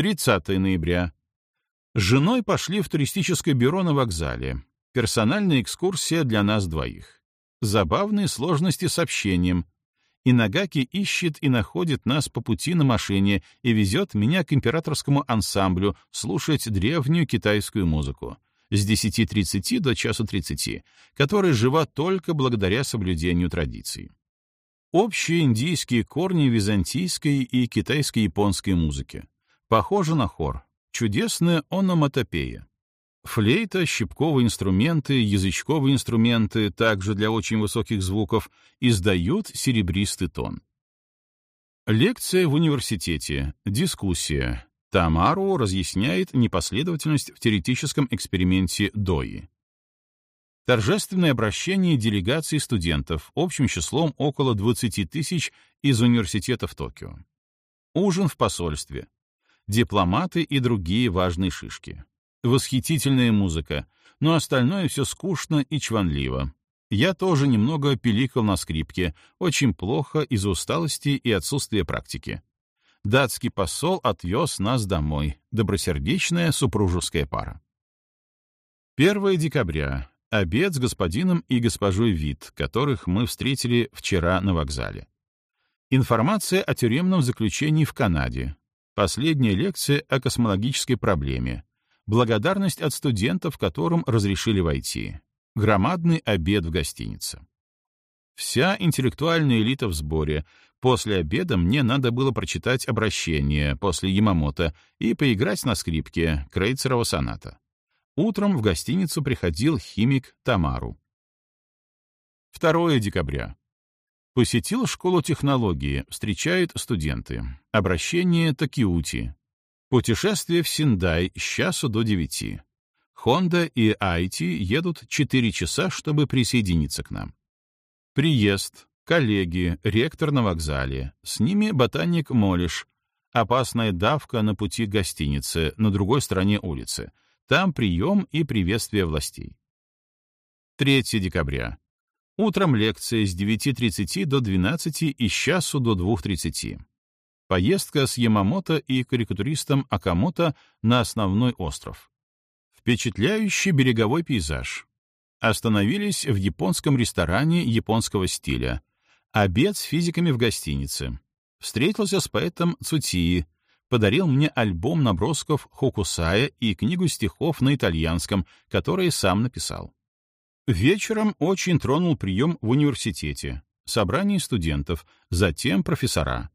30 ноября. С женой пошли в туристическое бюро на вокзале. Персональная экскурсия для нас двоих. Забавные сложности с общением. Инагаки ищет и находит нас по пути на машине и везет меня к императорскому ансамблю слушать древнюю китайскую музыку с 10.30 до часу 30, которая жива только благодаря соблюдению традиций. Общие индийские корни византийской и китайско-японской музыки. Похоже на хор. Чудесная ономатопея. Флейта, щипковые инструменты, язычковые инструменты, также для очень высоких звуков, издают серебристый тон. Лекция в университете. Дискуссия. Тамару разъясняет непоследовательность в теоретическом эксперименте Дои. Торжественное обращение делегации студентов общим числом около 20 тысяч из университетов Токио. Ужин в посольстве. Дипломаты и другие важные шишки. Восхитительная музыка, но остальное все скучно и чванливо. Я тоже немного пиликал на скрипке, очень плохо из-за усталости и отсутствия практики. Датский посол отвез нас домой, добросердечная супружеская пара. 1 декабря. Обед с господином и госпожой Вит, которых мы встретили вчера на вокзале. Информация о тюремном заключении в Канаде. Последняя лекция о космологической проблеме благодарность от студентов, которым разрешили войти, громадный обед в гостинице. Вся интеллектуальная элита в сборе. После обеда мне надо было прочитать обращение после Ямамото и поиграть на скрипке Крейцерова соната. Утром в гостиницу приходил химик Тамару. 2 декабря. Посетил школу технологии, встречают студенты. Обращение Такиути, Путешествие в Синдай с часу до девяти. Хонда и Айти едут четыре часа, чтобы присоединиться к нам. Приезд, коллеги, ректор на вокзале, с ними ботаник Молиш, опасная давка на пути к гостинице на другой стороне улицы. Там прием и приветствие властей. 3 декабря. Утром лекция с 9.30 до 12 и с часу до 2.30. Поездка с Ямамото и карикатуристом Акамото на основной остров. Впечатляющий береговой пейзаж. Остановились в японском ресторане японского стиля. Обед с физиками в гостинице. Встретился с поэтом Цутии. Подарил мне альбом набросков Хокусая и книгу стихов на итальянском, которые сам написал. Вечером очень тронул прием в университете, собрание студентов, затем профессора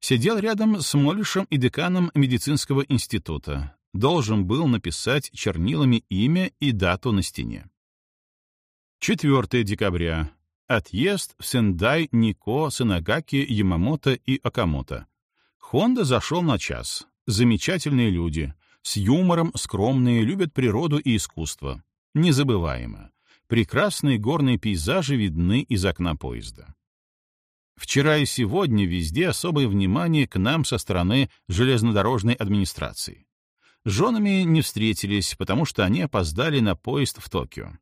сидел рядом с Молишем и деканом медицинского института. Должен был написать чернилами имя и дату на стене. 4 декабря. Отъезд в Сендай, Нико, Санагаки, Ямамото и Акамото. Хонда зашел на час. Замечательные люди. С юмором, скромные, любят природу и искусство. Незабываемо. Прекрасные горные пейзажи видны из окна поезда. Вчера и сегодня везде особое внимание к нам со стороны железнодорожной администрации. С женами не встретились, потому что они опоздали на поезд в Токио.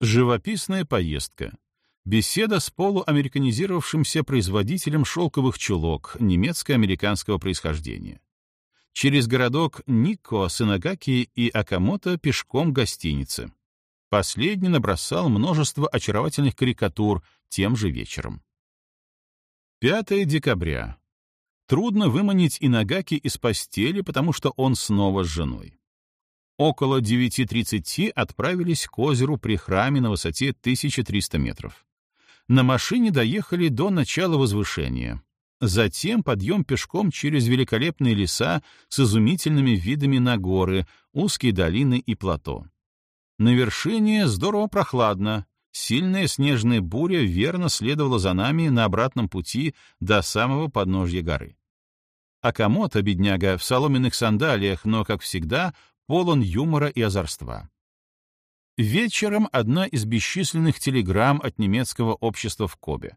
Живописная поездка. Беседа с полуамериканизировавшимся производителем шелковых чулок немецко-американского происхождения. Через городок Никко, Сынагаки и Акамото пешком гостиницы. Последний набросал множество очаровательных карикатур тем же вечером. 5 декабря. Трудно выманить Инагаки из постели, потому что он снова с женой. Около 9.30 отправились к озеру при храме на высоте 1300 метров. На машине доехали до начала возвышения. Затем подъем пешком через великолепные леса с изумительными видами на горы, узкие долины и плато. На вершине здорово прохладно, Сильная снежная буря верно следовала за нами на обратном пути до самого подножья горы. Акамото, бедняга, в соломенных сандалиях, но, как всегда, полон юмора и озорства. Вечером одна из бесчисленных телеграмм от немецкого общества в Кобе.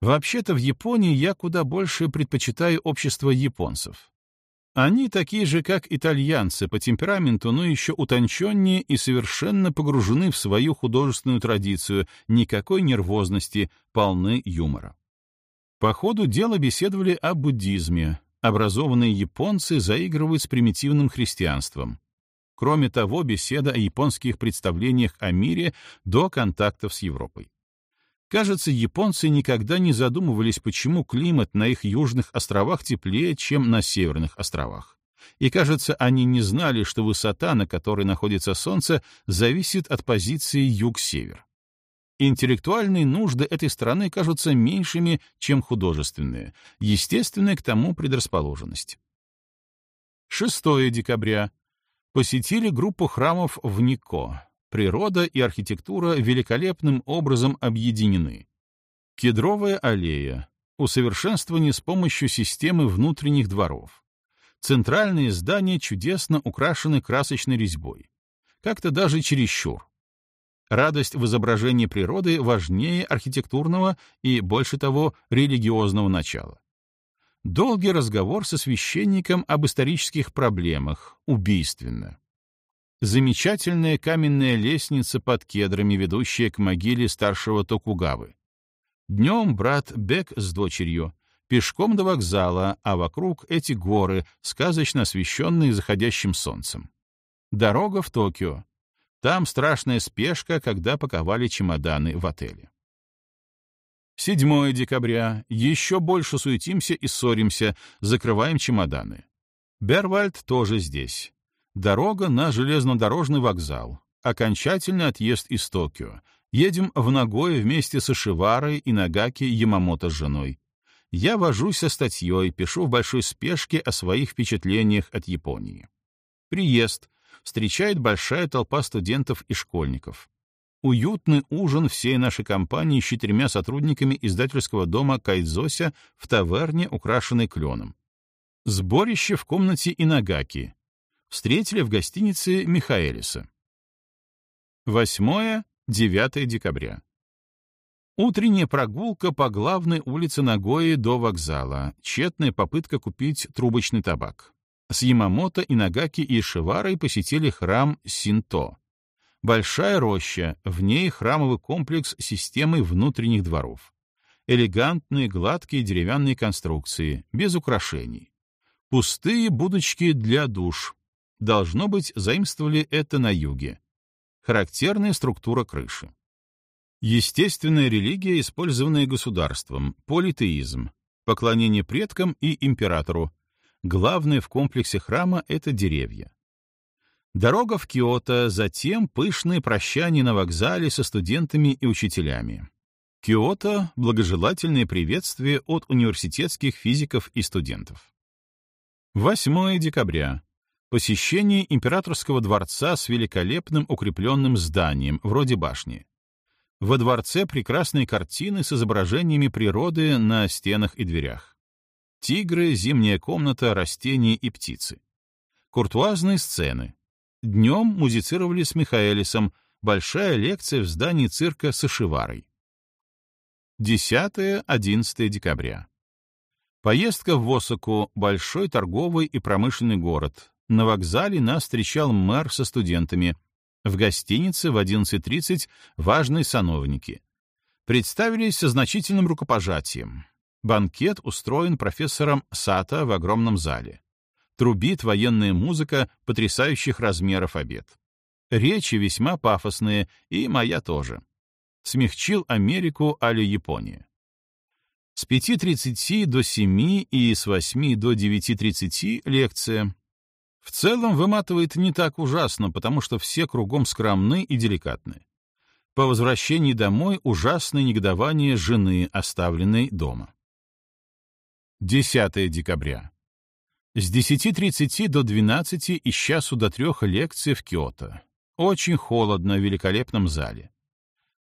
Вообще-то в Японии я куда больше предпочитаю общество японцев. Они такие же, как итальянцы по темпераменту, но еще утонченнее и совершенно погружены в свою художественную традицию, никакой нервозности, полны юмора. По ходу дела беседовали о буддизме. Образованные японцы заигрывают с примитивным христианством. Кроме того, беседа о японских представлениях о мире до контактов с Европой. Кажется, японцы никогда не задумывались, почему климат на их южных островах теплее, чем на северных островах. И, кажется, они не знали, что высота, на которой находится Солнце, зависит от позиции юг-север. Интеллектуальные нужды этой страны кажутся меньшими, чем художественные, естественная к тому предрасположенность. 6 декабря. Посетили группу храмов в Нико. Природа и архитектура великолепным образом объединены. Кедровая аллея. Усовершенствование с помощью системы внутренних дворов. Центральные здания чудесно украшены красочной резьбой. Как-то даже чересчур. Радость в изображении природы важнее архитектурного и, больше того, религиозного начала. Долгий разговор со священником об исторических проблемах, убийственно. Замечательная каменная лестница под кедрами, ведущая к могиле старшего Токугавы. Днем брат Бек с дочерью, пешком до вокзала, а вокруг эти горы, сказочно освещенные заходящим солнцем. Дорога в Токио. Там страшная спешка, когда паковали чемоданы в отеле. 7 декабря. Еще больше суетимся и ссоримся, закрываем чемоданы. Бервальд тоже здесь. Дорога на железнодорожный вокзал. Окончательный отъезд из Токио. Едем в Нагое вместе с Ишиварой и Нагаки Ямамото с женой. Я вожусь со статьей, пишу в большой спешке о своих впечатлениях от Японии. Приезд. Встречает большая толпа студентов и школьников. Уютный ужин всей нашей компании с четырьмя сотрудниками издательского дома Кайдзося в таверне, украшенной кленом. Сборище в комнате Инагаки. Встретили в гостинице Михаэлиса. 8-9 декабря. Утренняя прогулка по главной улице Нагои до вокзала, тщетная попытка купить трубочный табак. С Ямамото, Инагаки и Шиварой посетили храм Синто. Большая роща, в ней храмовый комплекс системы внутренних дворов. Элегантные, гладкие деревянные конструкции, без украшений. Пустые будочки для душ. Должно быть, заимствовали это на юге. Характерная структура крыши. Естественная религия, использованная государством, политеизм, поклонение предкам и императору. Главное в комплексе храма — это деревья. Дорога в Киото, затем пышные прощания на вокзале со студентами и учителями. Киото — благожелательное приветствие от университетских физиков и студентов. 8 декабря. Посещение императорского дворца с великолепным укрепленным зданием, вроде башни. Во дворце прекрасные картины с изображениями природы на стенах и дверях. Тигры, зимняя комната, растения и птицы. Куртуазные сцены. Днем музицировали с Михаэлисом, большая лекция в здании цирка с Ишиварой. 10-11 декабря. Поездка в Осаку — большой торговый и промышленный город. На вокзале нас встречал мэр со студентами — в гостинице в 11.30 важные сановники. Представились со значительным рукопожатием. Банкет устроен профессором Сата в огромном зале. Трубит военная музыка потрясающих размеров обед. Речи весьма пафосные, и моя тоже. Смягчил Америку али Япония. С 5.30 до 7 и с 8 до 9.30 лекция, в целом выматывает не так ужасно, потому что все кругом скромны и деликатны. По возвращении домой ужасное негодование жены, оставленной дома. 10 декабря. С 10.30 до 12 и с часу до трех лекции в Киото. Очень холодно в великолепном зале.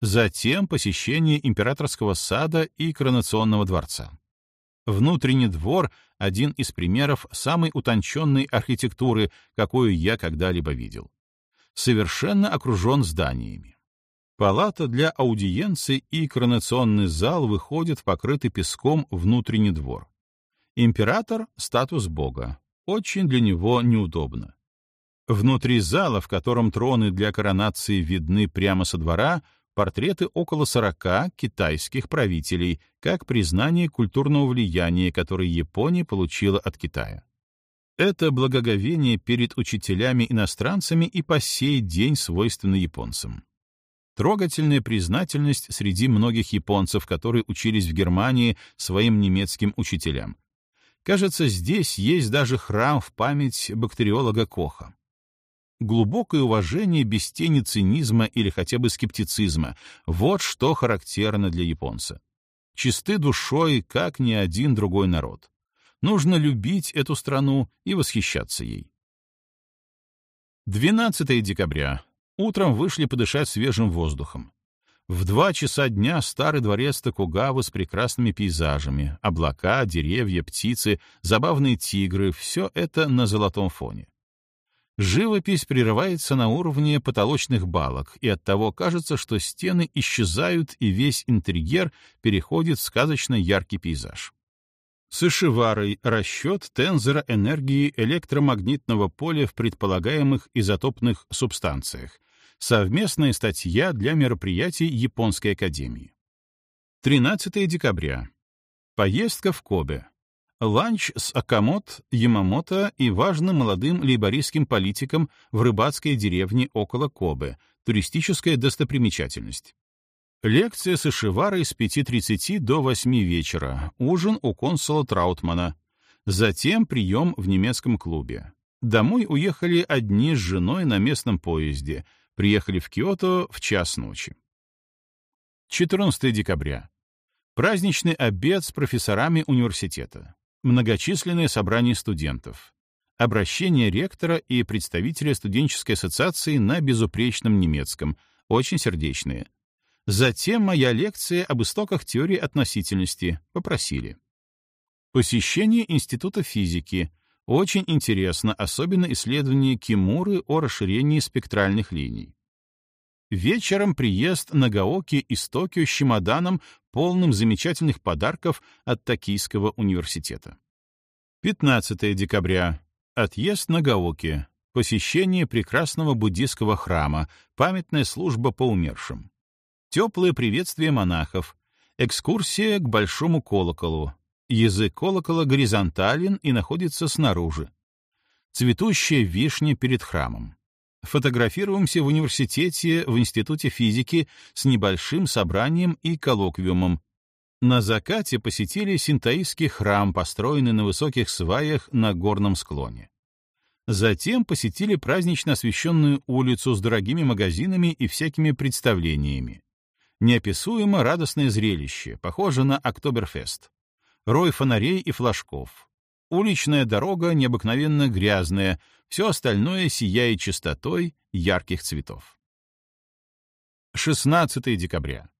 Затем посещение императорского сада и коронационного дворца. Внутренний двор — один из примеров самой утонченной архитектуры, какую я когда-либо видел. Совершенно окружен зданиями. Палата для аудиенции и коронационный зал выходят в покрытый песком внутренний двор. Император — статус бога. Очень для него неудобно. Внутри зала, в котором троны для коронации видны прямо со двора, портреты около 40 китайских правителей, как признание культурного влияния, которое Япония получила от Китая. Это благоговение перед учителями-иностранцами и по сей день свойственно японцам. Трогательная признательность среди многих японцев, которые учились в Германии своим немецким учителям. Кажется, здесь есть даже храм в память бактериолога Коха глубокое уважение без тени цинизма или хотя бы скептицизма — вот что характерно для японца. Чисты душой, как ни один другой народ. Нужно любить эту страну и восхищаться ей. 12 декабря. Утром вышли подышать свежим воздухом. В два часа дня старый дворец Токугавы с прекрасными пейзажами, облака, деревья, птицы, забавные тигры — все это на золотом фоне. Живопись прерывается на уровне потолочных балок, и оттого кажется, что стены исчезают, и весь интерьер переходит в сказочно яркий пейзаж. С расчет тензора энергии электромагнитного поля в предполагаемых изотопных субстанциях. Совместная статья для мероприятий Японской академии. 13 декабря. Поездка в Кобе. Ланч с Акамот, Ямамото и важным молодым лейбористским политиком в рыбацкой деревне около Кобе, туристическая достопримечательность. Лекция с Ишиварой с 5.30 до 8 вечера, ужин у консула Траутмана. Затем прием в немецком клубе. Домой уехали одни с женой на местном поезде. Приехали в Киото в час ночи. 14 декабря. Праздничный обед с профессорами университета многочисленное собрание студентов, обращение ректора и представителя студенческой ассоциации на безупречном немецком, очень сердечные. Затем моя лекция об истоках теории относительности, попросили. Посещение Института физики. Очень интересно, особенно исследование Кимуры о расширении спектральных линий. Вечером приезд на Гаоки из Токио с чемоданом, полным замечательных подарков от Токийского университета. 15 декабря. Отъезд на Гаоки. Посещение прекрасного буддийского храма, памятная служба по умершим. Теплое приветствие монахов. Экскурсия к большому колоколу. Язык колокола горизонтален и находится снаружи. Цветущая вишня перед храмом фотографируемся в университете, в Институте физики с небольшим собранием и коллоквиумом. На закате посетили синтаистский храм, построенный на высоких сваях на горном склоне. Затем посетили празднично освещенную улицу с дорогими магазинами и всякими представлениями. Неописуемо радостное зрелище, похоже на Октоберфест. Рой фонарей и флажков. Уличная дорога необыкновенно грязная, все остальное сияет чистотой ярких цветов. 16 декабря.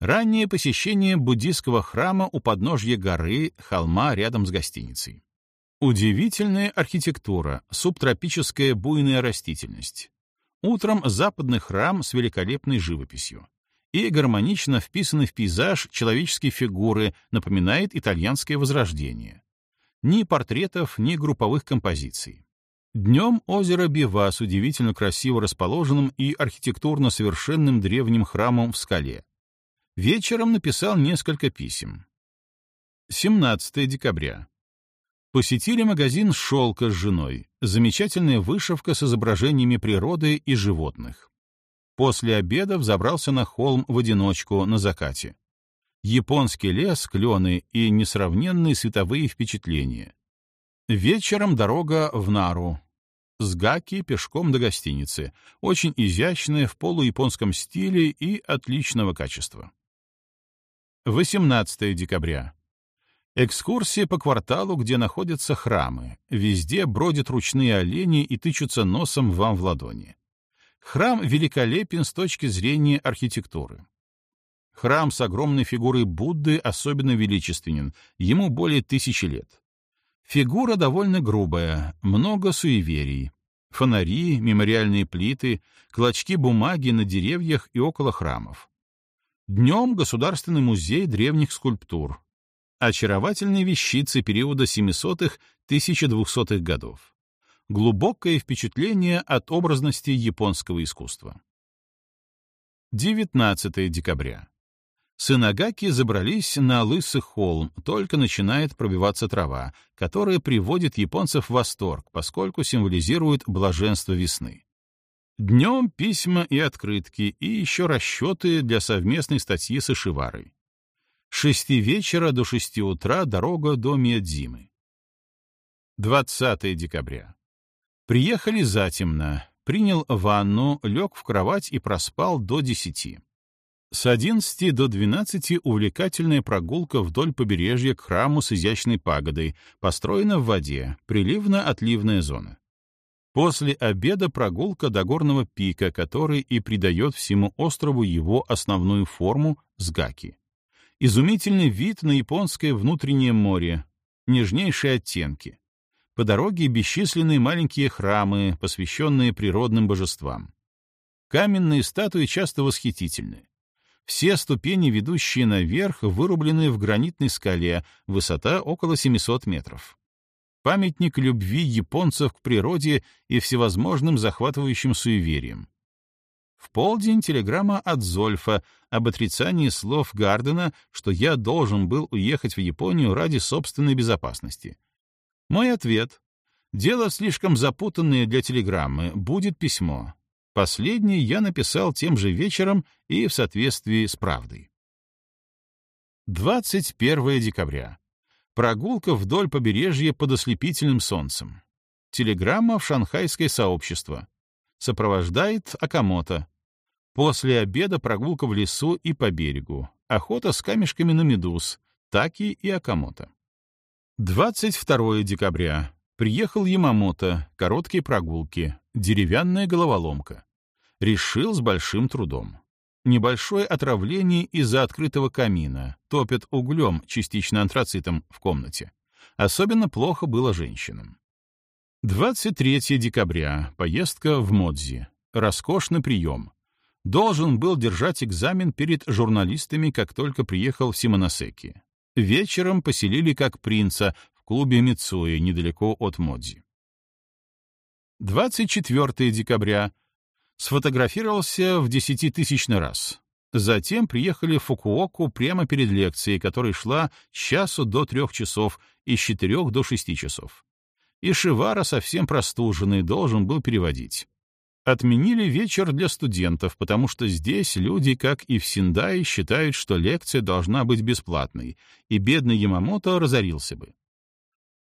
Раннее посещение буддийского храма у подножья горы, холма рядом с гостиницей. Удивительная архитектура, субтропическая буйная растительность. Утром западный храм с великолепной живописью. И гармонично вписаны в пейзаж человеческие фигуры, напоминает итальянское возрождение. Ни портретов, ни групповых композиций. Днем озеро Бива с удивительно красиво расположенным и архитектурно совершенным древним храмом в скале. Вечером написал несколько писем. 17 декабря. Посетили магазин «Шелка» с женой. Замечательная вышивка с изображениями природы и животных. После обеда взобрался на холм в одиночку на закате. Японский лес, клены и несравненные световые впечатления. Вечером дорога в Нару. С Гаки пешком до гостиницы. Очень изящная, в полуяпонском стиле и отличного качества. 18 декабря. Экскурсия по кварталу, где находятся храмы. Везде бродят ручные олени и тычутся носом вам в ладони. Храм великолепен с точки зрения архитектуры. Храм с огромной фигурой Будды особенно величественен, ему более тысячи лет. Фигура довольно грубая, много суеверий. Фонари, мемориальные плиты, клочки бумаги на деревьях и около храмов. Днем Государственный музей древних скульптур. Очаровательные вещицы периода 700-1200-х годов. Глубокое впечатление от образности японского искусства. 19 декабря. Сынагаки забрались на Лысый холм, только начинает пробиваться трава, которая приводит японцев в восторг, поскольку символизирует блаженство весны. Днем письма и открытки, и еще расчеты для совместной статьи с Ишиварой. С шести вечера до шести утра дорога до Миядзимы. 20 декабря. Приехали затемно, принял ванну, лег в кровать и проспал до десяти. С 11 до 12 увлекательная прогулка вдоль побережья к храму с изящной пагодой, построена в воде, приливно-отливная зона. После обеда прогулка до горного пика, который и придает всему острову его основную форму — сгаки. Изумительный вид на японское внутреннее море, нежнейшие оттенки, по дороге бесчисленные маленькие храмы, посвященные природным божествам. Каменные статуи часто восхитительны. Все ступени, ведущие наверх, вырублены в гранитной скале, высота около 700 метров. Памятник любви японцев к природе и всевозможным захватывающим суевериям. В полдень телеграмма от Зольфа об отрицании слов Гардена, что я должен был уехать в Японию ради собственной безопасности. Мой ответ. Дело слишком запутанное для телеграммы, будет письмо. Последнее я написал тем же вечером и в соответствии с правдой. 21 декабря. Прогулка вдоль побережья под ослепительным солнцем. Телеграмма в шанхайское сообщество. Сопровождает Акамото. После обеда прогулка в лесу и по берегу. Охота с камешками на медуз. Таки и Акамото. 22 декабря. Приехал Ямамото, короткие прогулки, деревянная головоломка. Решил с большим трудом. Небольшое отравление из-за открытого камина, топят углем, частично антрацитом, в комнате. Особенно плохо было женщинам. 23 декабря. Поездка в Модзи. Роскошный прием. Должен был держать экзамен перед журналистами, как только приехал в Симоносеки. Вечером поселили как принца в клубе Мицуи, недалеко от Модзи. 24 декабря. Сфотографировался в десятитысячный раз. Затем приехали в Фукуоку прямо перед лекцией, которая шла с часу до трех часов и с четырех до шести часов. И Шивара совсем простуженный должен был переводить. Отменили вечер для студентов, потому что здесь люди, как и в Синдае, считают, что лекция должна быть бесплатной, и бедный Ямамото разорился бы.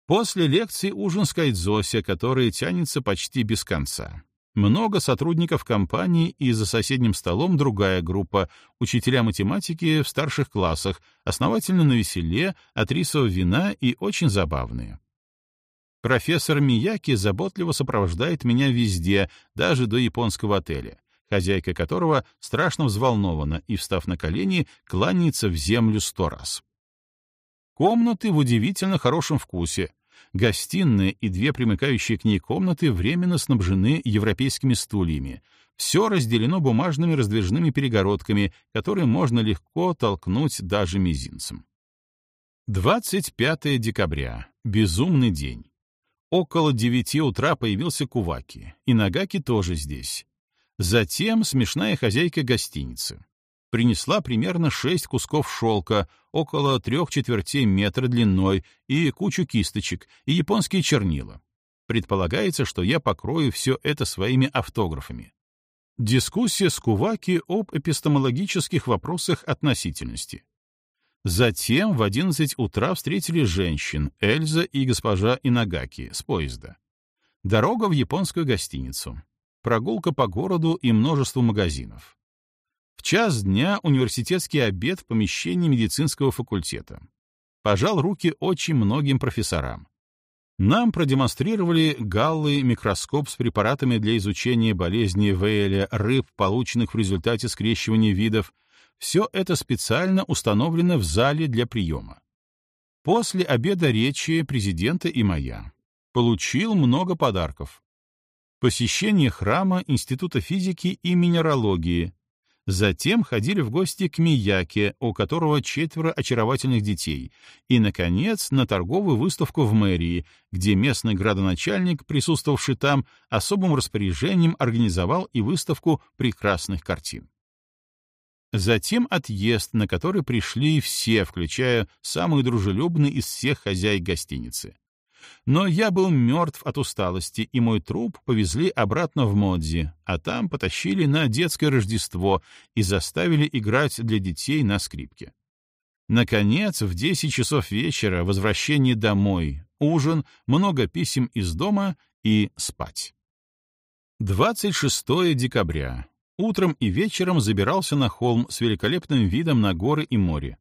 После лекции ужин с Кайдзося, который тянется почти без конца. Много сотрудников компании и за соседним столом другая группа, учителя математики в старших классах, основательно навеселе, от рисового вина и очень забавные. Профессор Мияки заботливо сопровождает меня везде, даже до японского отеля, хозяйка которого страшно взволнована и, встав на колени, кланяется в землю сто раз. Комнаты в удивительно хорошем вкусе. Гостиная и две примыкающие к ней комнаты временно снабжены европейскими стульями. Все разделено бумажными раздвижными перегородками, которые можно легко толкнуть даже мизинцем. 25 декабря. Безумный день. Около девяти утра появился Куваки, и Нагаки тоже здесь. Затем смешная хозяйка гостиницы. Принесла примерно шесть кусков шелка, около трех четвертей метра длиной, и кучу кисточек, и японские чернила. Предполагается, что я покрою все это своими автографами. Дискуссия с Куваки об эпистемологических вопросах относительности. Затем в 11 утра встретили женщин, Эльза и госпожа Инагаки, с поезда. Дорога в японскую гостиницу. Прогулка по городу и множество магазинов. В час дня университетский обед в помещении медицинского факультета. Пожал руки очень многим профессорам. Нам продемонстрировали галлы микроскоп с препаратами для изучения болезни Вейля рыб, полученных в результате скрещивания видов, все это специально установлено в зале для приема. После обеда речи президента и моя. Получил много подарков. Посещение храма Института физики и минералогии. Затем ходили в гости к Мияке, у которого четверо очаровательных детей, и, наконец, на торговую выставку в мэрии, где местный градоначальник, присутствовавший там, особым распоряжением организовал и выставку прекрасных картин. Затем отъезд, на который пришли все, включая самый дружелюбный из всех хозяек гостиницы. Но я был мертв от усталости, и мой труп повезли обратно в Модзи, а там потащили на детское Рождество и заставили играть для детей на скрипке. Наконец, в 10 часов вечера возвращение домой, ужин, много писем из дома и спать. 26 декабря. Утром и вечером забирался на холм с великолепным видом на горы и море.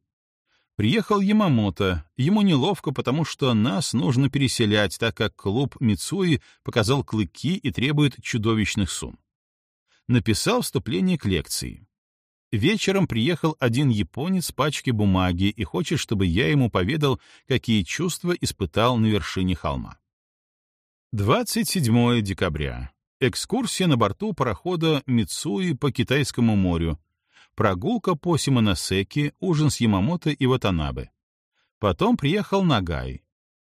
Приехал Ямамото. Ему неловко, потому что нас нужно переселять, так как клуб Мицуи показал клыки и требует чудовищных сумм. Написал вступление к лекции. Вечером приехал один японец с пачки бумаги и хочет, чтобы я ему поведал, какие чувства испытал на вершине холма. 27 декабря. Экскурсия на борту парохода Мицуи по Китайскому морю. Прогулка по Симоносеке, ужин с Ямамото и Ватанабе. Потом приехал Нагай.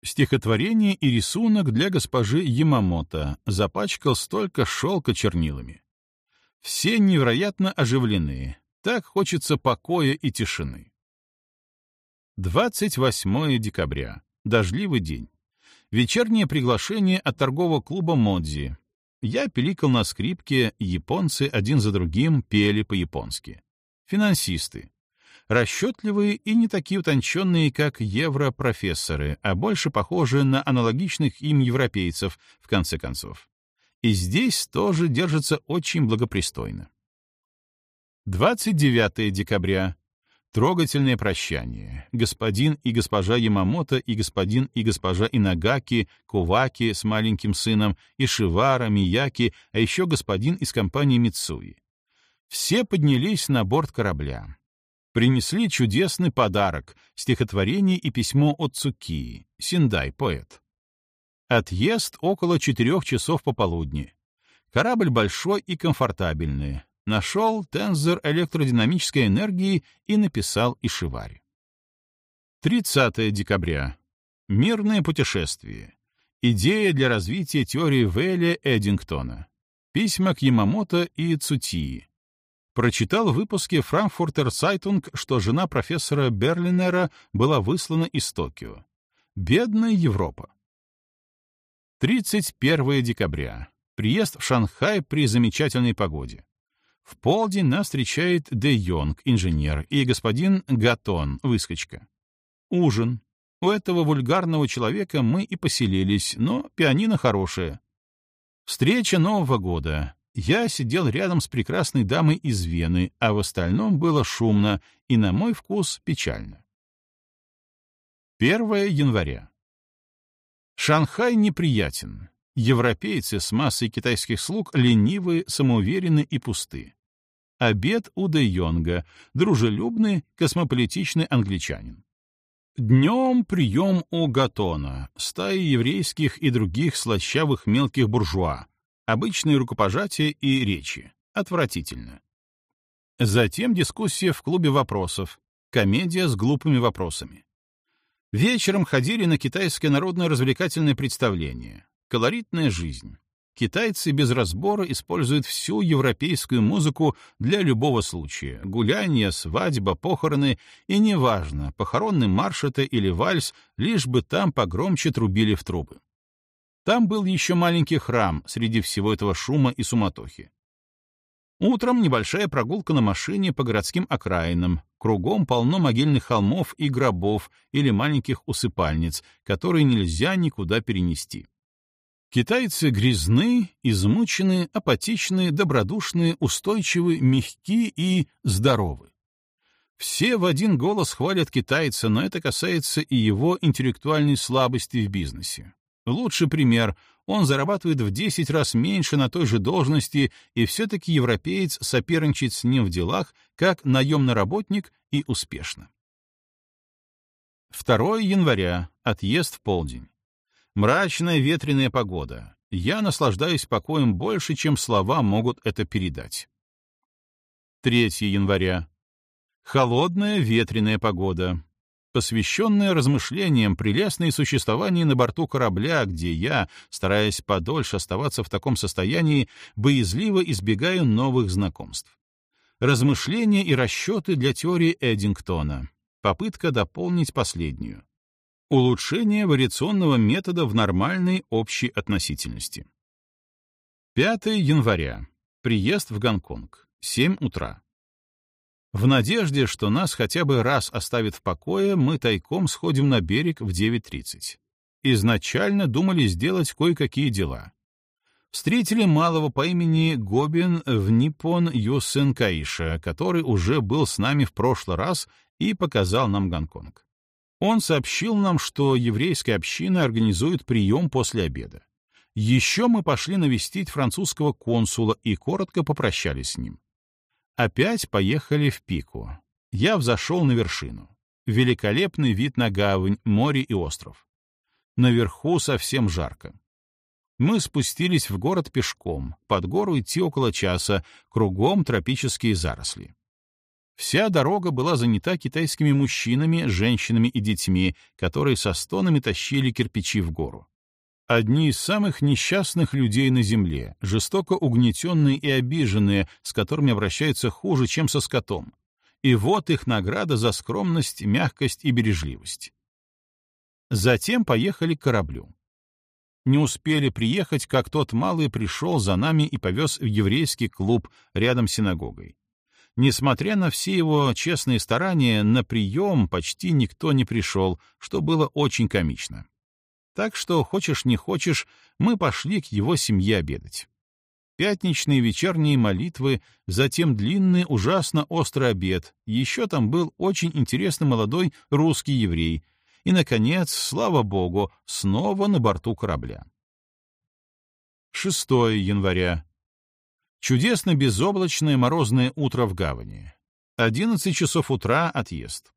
Стихотворение и рисунок для госпожи Ямамото. Запачкал столько шелка чернилами. Все невероятно оживлены. Так хочется покоя и тишины. 28 декабря. Дождливый день. Вечернее приглашение от торгового клуба «Модзи». Я пиликал на скрипке, японцы один за другим пели по-японски. Финансисты. Расчетливые и не такие утонченные, как евро-профессоры, а больше похожие на аналогичных им европейцев, в конце концов. И здесь тоже держится очень благопристойно. 29 декабря. Трогательное прощание. Господин и госпожа Ямамото и господин и госпожа Инагаки, Куваки с маленьким сыном, Ишивара, Мияки, а еще господин из компании Мицуи. Все поднялись на борт корабля. Принесли чудесный подарок — стихотворение и письмо от Цукии, Синдай, поэт. Отъезд около четырех часов пополудни. Корабль большой и комфортабельный, нашел тензор электродинамической энергии и написал Ишивари. 30 декабря. Мирное путешествие. Идея для развития теории Вэлля Эдингтона. Письма к Ямамото и Цутии. Прочитал в выпуске Frankfurter Zeitung, что жена профессора Берлинера была выслана из Токио. Бедная Европа. 31 декабря. Приезд в Шанхай при замечательной погоде. В полдень нас встречает Де Йонг, инженер, и господин Гатон, выскочка. Ужин. У этого вульгарного человека мы и поселились, но пианино хорошее. Встреча Нового года. Я сидел рядом с прекрасной дамой из Вены, а в остальном было шумно и, на мой вкус, печально. 1 января. Шанхай неприятен. Европейцы с массой китайских слуг ленивы, самоуверены и пусты. Обед у Де Йонга, дружелюбный, космополитичный англичанин. Днем прием у Гатона, стаи еврейских и других слащавых мелких буржуа, обычные рукопожатия и речи. Отвратительно. Затем дискуссия в клубе вопросов, комедия с глупыми вопросами. Вечером ходили на китайское народное развлекательное представление. Колоритная жизнь. Китайцы без разбора используют всю европейскую музыку для любого случая — гуляния, свадьба, похороны, и неважно, похоронный марш это или вальс, лишь бы там погромче трубили в трубы. Там был еще маленький храм среди всего этого шума и суматохи. Утром небольшая прогулка на машине по городским окраинам. Кругом полно могильных холмов и гробов или маленьких усыпальниц, которые нельзя никуда перенести. Китайцы грязны, измучены, апатичны, добродушны, устойчивы, мягки и здоровы. Все в один голос хвалят китайца, но это касается и его интеллектуальной слабости в бизнесе. Лучший пример — он зарабатывает в 10 раз меньше на той же должности, и все-таки европеец соперничает с ним в делах, как наемный работник, и успешно. 2 января. Отъезд в полдень. Мрачная ветреная погода. Я наслаждаюсь покоем больше, чем слова могут это передать. 3 января. Холодная ветреная погода. Посвященная размышлениям прелестное существование на борту корабля, где я, стараясь подольше оставаться в таком состоянии, боязливо избегаю новых знакомств. Размышления и расчеты для теории Эддингтона. Попытка дополнить последнюю. Улучшение вариационного метода в нормальной общей относительности. 5 января. Приезд в Гонконг. 7 утра. В надежде, что нас хотя бы раз оставят в покое, мы тайком сходим на берег в 9.30. Изначально думали сделать кое-какие дела встретили малого по имени Гобин в Ниппон Юсен Каиша, который уже был с нами в прошлый раз и показал нам Гонконг. Он сообщил нам, что еврейская община организует прием после обеда. Еще мы пошли навестить французского консула и коротко попрощались с ним. Опять поехали в Пику. Я взошел на вершину. Великолепный вид на гавань, море и остров. Наверху совсем жарко. Мы спустились в город пешком, под гору идти около часа, кругом тропические заросли. Вся дорога была занята китайскими мужчинами, женщинами и детьми, которые со стонами тащили кирпичи в гору. Одни из самых несчастных людей на земле, жестоко угнетенные и обиженные, с которыми обращаются хуже, чем со скотом. И вот их награда за скромность, мягкость и бережливость. Затем поехали к кораблю. Не успели приехать, как тот малый пришел за нами и повез в еврейский клуб рядом с синагогой. Несмотря на все его честные старания, на прием почти никто не пришел, что было очень комично. Так что, хочешь не хочешь, мы пошли к его семье обедать. Пятничные вечерние молитвы, затем длинный, ужасно острый обед, еще там был очень интересный молодой русский еврей — и, наконец, слава богу, снова на борту корабля. 6 января. Чудесно безоблачное морозное утро в гавани. 11 часов утра отъезд.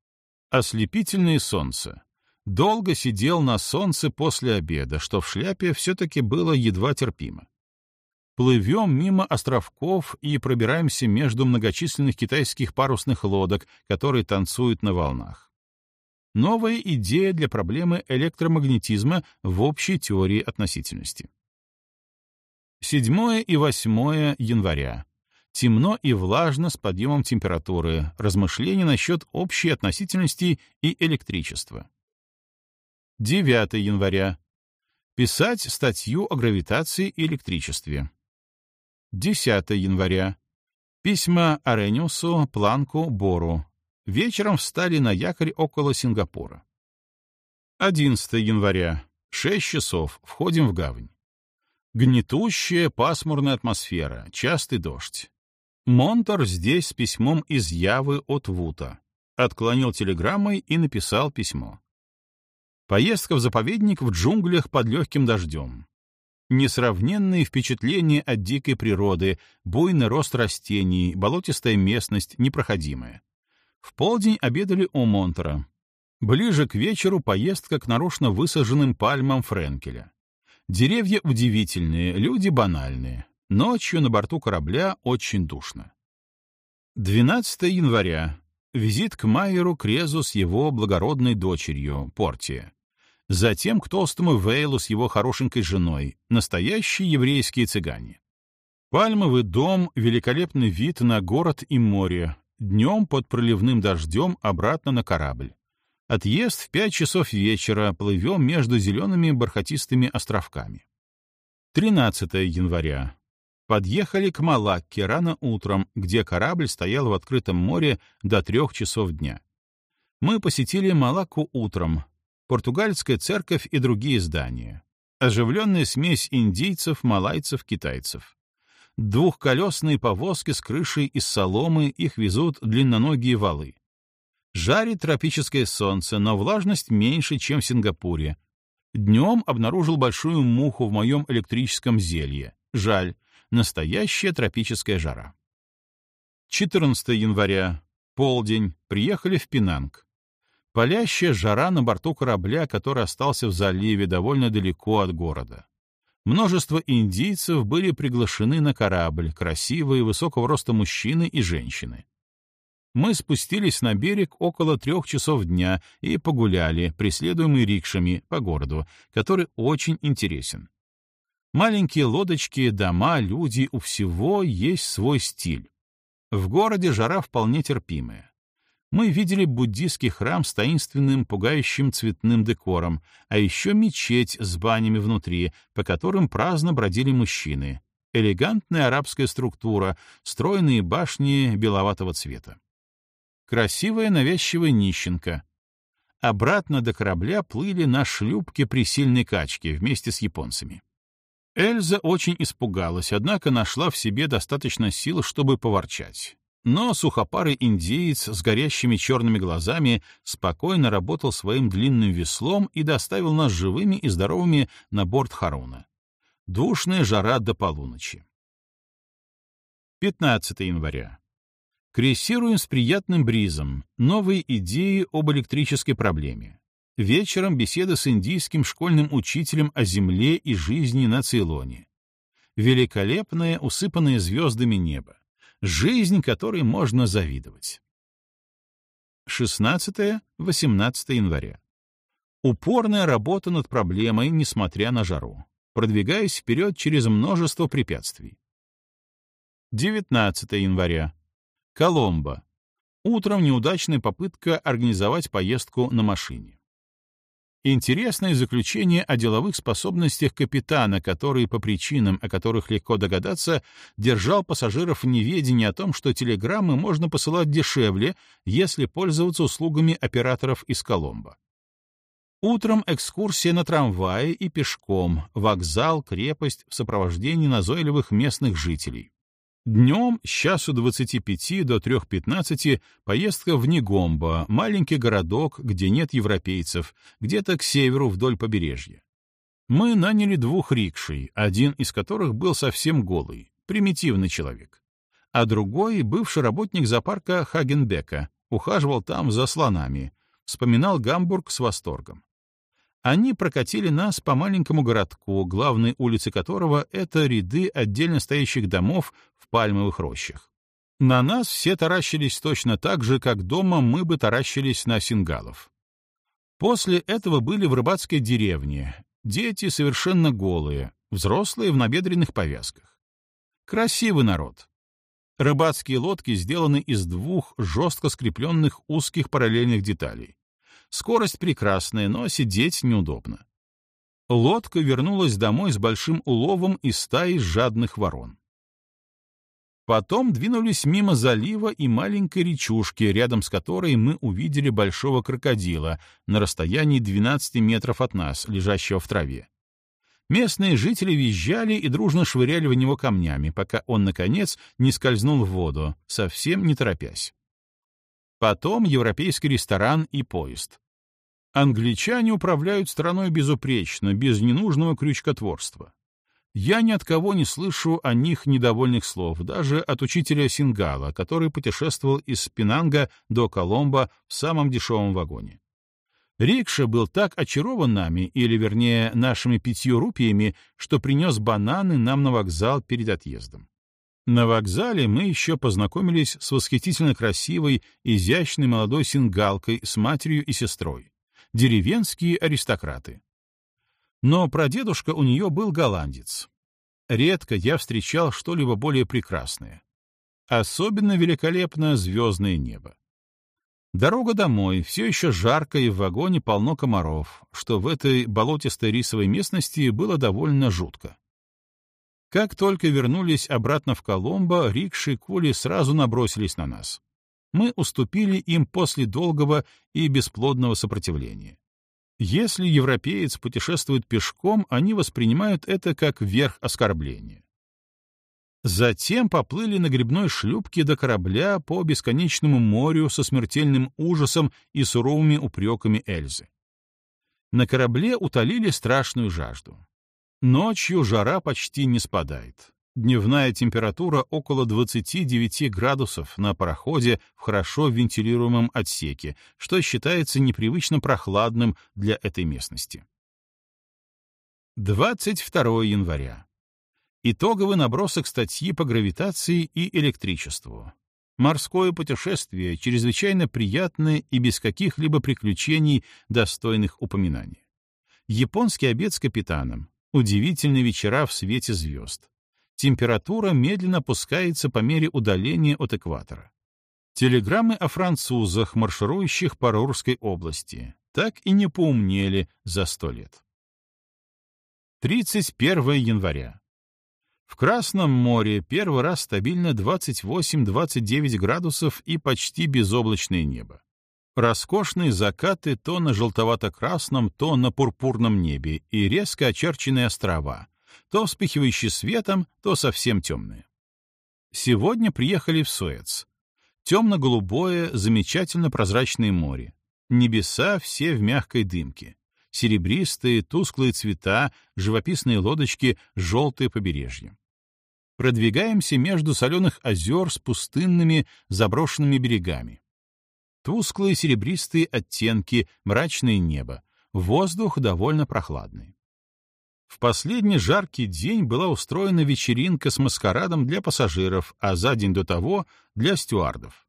Ослепительное солнце. Долго сидел на солнце после обеда, что в шляпе все-таки было едва терпимо. Плывем мимо островков и пробираемся между многочисленных китайских парусных лодок, которые танцуют на волнах. Новая идея для проблемы электромагнетизма в общей теории относительности. 7 и 8 января. Темно и влажно с подъемом температуры, размышления насчет общей относительности и электричества. 9 января. Писать статью о гравитации и электричестве. 10 января. Письма Арениусу, Планку, Бору. Вечером встали на якорь около Сингапура. 11 января. 6 часов. Входим в гавань. Гнетущая пасмурная атмосфера, частый дождь. Монтор здесь с письмом из Явы от Вута. Отклонил телеграммой и написал письмо. Поездка в заповедник в джунглях под легким дождем. Несравненные впечатления от дикой природы, буйный рост растений, болотистая местность, непроходимая. В полдень обедали у Монтера. Ближе к вечеру поездка к нарочно высаженным пальмам Френкеля. Деревья удивительные, люди банальные. Ночью на борту корабля очень душно. 12 января. Визит к Майеру Крезу с его благородной дочерью, Портия. Затем к толстому Вейлу с его хорошенькой женой, настоящие еврейские цыгане. Пальмовый дом, великолепный вид на город и море, Днем под проливным дождем обратно на корабль. Отъезд в пять часов вечера, плывем между зелеными бархатистыми островками. 13 января. Подъехали к Малакке рано утром, где корабль стоял в открытом море до трех часов дня. Мы посетили Малакку утром, португальская церковь и другие здания. Оживленная смесь индийцев, малайцев, китайцев. Двухколесные повозки с крышей из соломы их везут длинноногие валы. Жарит тропическое солнце, но влажность меньше, чем в Сингапуре. Днем обнаружил большую муху в моем электрическом зелье. Жаль, настоящая тропическая жара. 14 января. Полдень. Приехали в Пинанг. Палящая жара на борту корабля, который остался в заливе довольно далеко от города. Множество индийцев были приглашены на корабль, красивые, высокого роста мужчины и женщины. Мы спустились на берег около трех часов дня и погуляли, преследуемые рикшами, по городу, который очень интересен. Маленькие лодочки, дома, люди, у всего есть свой стиль. В городе жара вполне терпимая. Мы видели буддийский храм с таинственным, пугающим цветным декором, а еще мечеть с банями внутри, по которым праздно бродили мужчины. Элегантная арабская структура, стройные башни беловатого цвета. Красивая навязчивая нищенка. Обратно до корабля плыли на шлюпке при сильной качке вместе с японцами. Эльза очень испугалась, однако нашла в себе достаточно сил, чтобы поворчать. Но сухопарый индеец с горящими черными глазами спокойно работал своим длинным веслом и доставил нас живыми и здоровыми на борт Харуна. Душная жара до полуночи. 15 января. Крейсируем с приятным бризом, новые идеи об электрической проблеме. Вечером беседа с индийским школьным учителем о земле и жизни на Цейлоне. Великолепное, усыпанное звездами небо жизнь которой можно завидовать. 16-18 января. Упорная работа над проблемой, несмотря на жару, продвигаясь вперед через множество препятствий. 19 января. Коломбо. Утром неудачная попытка организовать поездку на машине. Интересное заключение о деловых способностях капитана, который, по причинам, о которых легко догадаться, держал пассажиров в неведении о том, что телеграммы можно посылать дешевле, если пользоваться услугами операторов из Коломбо. Утром экскурсия на трамвае и пешком, вокзал, крепость в сопровождении назойливых местных жителей. Днем с часу 25 до 3.15 поездка в Негомбо, маленький городок, где нет европейцев, где-то к северу вдоль побережья. Мы наняли двух рикшей, один из которых был совсем голый, примитивный человек, а другой — бывший работник зоопарка Хагенбека, ухаживал там за слонами, вспоминал Гамбург с восторгом. Они прокатили нас по маленькому городку, главной улице которого — это ряды отдельно стоящих домов пальмовых рощах. На нас все таращились точно так же, как дома мы бы таращились на сингалов. После этого были в рыбацкой деревне. Дети совершенно голые, взрослые в набедренных повязках. Красивый народ. Рыбацкие лодки сделаны из двух жестко скрепленных узких параллельных деталей. Скорость прекрасная, но сидеть неудобно. Лодка вернулась домой с большим уловом из стаи жадных ворон. Потом двинулись мимо залива и маленькой речушки, рядом с которой мы увидели большого крокодила на расстоянии 12 метров от нас, лежащего в траве. Местные жители визжали и дружно швыряли в него камнями, пока он, наконец, не скользнул в воду, совсем не торопясь. Потом европейский ресторан и поезд. Англичане управляют страной безупречно, без ненужного крючкотворства. Я ни от кого не слышу о них недовольных слов, даже от учителя Сингала, который путешествовал из Пинанга до Коломбо в самом дешевом вагоне. Рикша был так очарован нами, или, вернее, нашими пятью рупиями, что принес бананы нам на вокзал перед отъездом. На вокзале мы еще познакомились с восхитительно красивой, изящной молодой сингалкой с матерью и сестрой. Деревенские аристократы. Но прадедушка у нее был голландец. Редко я встречал что-либо более прекрасное. Особенно великолепно звездное небо. Дорога домой, все еще жарко и в вагоне полно комаров, что в этой болотистой рисовой местности было довольно жутко. Как только вернулись обратно в Коломбо, рикши и Коли сразу набросились на нас. Мы уступили им после долгого и бесплодного сопротивления. Если европеец путешествует пешком, они воспринимают это как верх оскорбления. Затем поплыли на грибной шлюпке до корабля по бесконечному морю со смертельным ужасом и суровыми упреками Эльзы. На корабле утолили страшную жажду. Ночью жара почти не спадает. Дневная температура около 29 градусов на пароходе в хорошо вентилируемом отсеке, что считается непривычно прохладным для этой местности. 22 января. Итоговый набросок статьи по гравитации и электричеству. Морское путешествие чрезвычайно приятное и без каких-либо приключений, достойных упоминания. Японский обед с капитаном, Удивительные вечера в свете звезд. Температура медленно опускается по мере удаления от экватора. Телеграммы о французах, марширующих по Рурской области, так и не поумнели за сто лет. 31 января. В Красном море первый раз стабильно 28-29 градусов и почти безоблачное небо. Роскошные закаты то на желтовато-красном, то на пурпурном небе и резко очерченные острова, то вспыхивающие светом, то совсем темные. Сегодня приехали в Суэц. Темно-голубое, замечательно прозрачное море. Небеса все в мягкой дымке. Серебристые, тусклые цвета, живописные лодочки, желтые побережья. Продвигаемся между соленых озер с пустынными, заброшенными берегами. Тусклые серебристые оттенки, мрачное небо. Воздух довольно прохладный. В последний жаркий день была устроена вечеринка с маскарадом для пассажиров, а за день до того — для стюардов.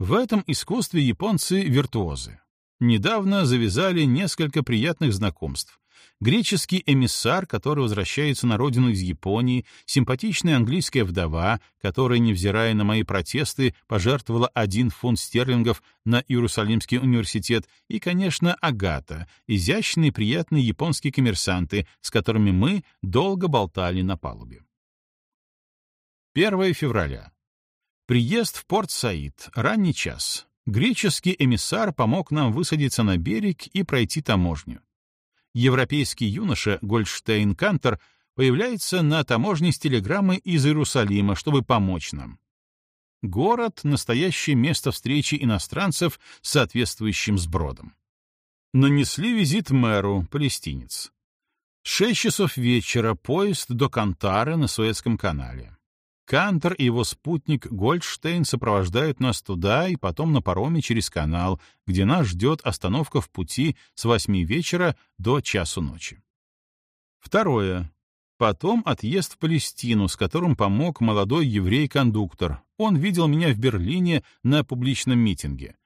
В этом искусстве японцы — виртуозы. Недавно завязали несколько приятных знакомств, греческий эмиссар, который возвращается на родину из Японии, симпатичная английская вдова, которая, невзирая на мои протесты, пожертвовала один фунт стерлингов на Иерусалимский университет, и, конечно, Агата, изящные приятные японские коммерсанты, с которыми мы долго болтали на палубе. 1 февраля. Приезд в Порт-Саид, ранний час. Греческий эмиссар помог нам высадиться на берег и пройти таможню европейский юноша Гольдштейн Кантер появляется на таможне с телеграммой из Иерусалима, чтобы помочь нам. Город — настоящее место встречи иностранцев с соответствующим сбродом. Нанесли визит мэру, палестинец. Шесть часов вечера поезд до Кантары на Суэцком канале. Кантер и его спутник Гольдштейн сопровождают нас туда и потом на пароме через канал, где нас ждет остановка в пути с восьми вечера до часу ночи. Второе. Потом отъезд в Палестину, с которым помог молодой еврей-кондуктор. Он видел меня в Берлине на публичном митинге.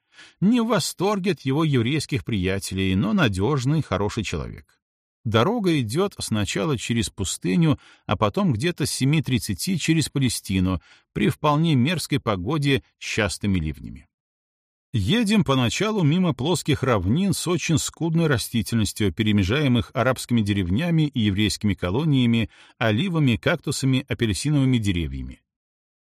Не в восторге от его еврейских приятелей, но надежный, хороший человек. Дорога идет сначала через пустыню, а потом где-то с 7.30 через Палестину, при вполне мерзкой погоде с частыми ливнями. Едем поначалу мимо плоских равнин с очень скудной растительностью, перемежаемых арабскими деревнями и еврейскими колониями, оливами, кактусами, апельсиновыми деревьями.